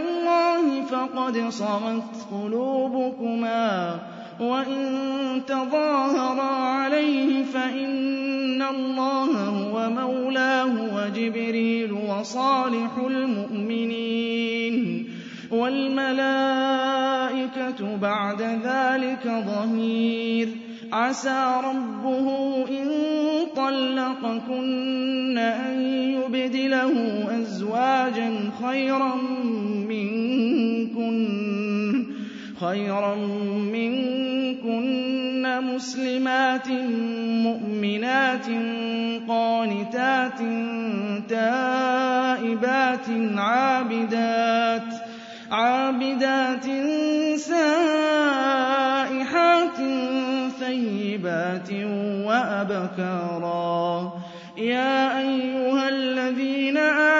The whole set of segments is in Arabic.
اللَّهِ فَقَدْ صَغَتْ قُلُوبُكُمَا وَإِن تَظَاهَرَا عَلَيْهِ فَإِنَّ اللَّهَ هُوَ مَوْلَاهُ وَجِبْرِيلُ وَصَالِحُ الْمُؤْمِنِينَ وَالْمَلَائِكَةُ بَعْدَ ذَلِكَ ظَهِيرٌ عَسَى رَبُّهُ إِن طَلَّقَكُنَّ أَن يُبْدِلَهُ أَزْوَاجًا خَيْرًا منكن خيرا منكن مسلمات مؤمنات قانتات تائبات عابدات عابدات سائحات ثيبات وأبكارا. يا أيها الذين آمنوا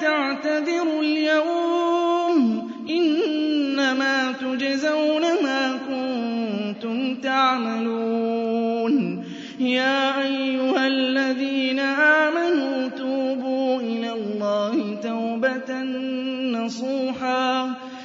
تعتذروا اليوم إنما تجزون ما كنتم تعملون. يا أيها الذين آمنوا توبوا إلى الله توبة نصوحا.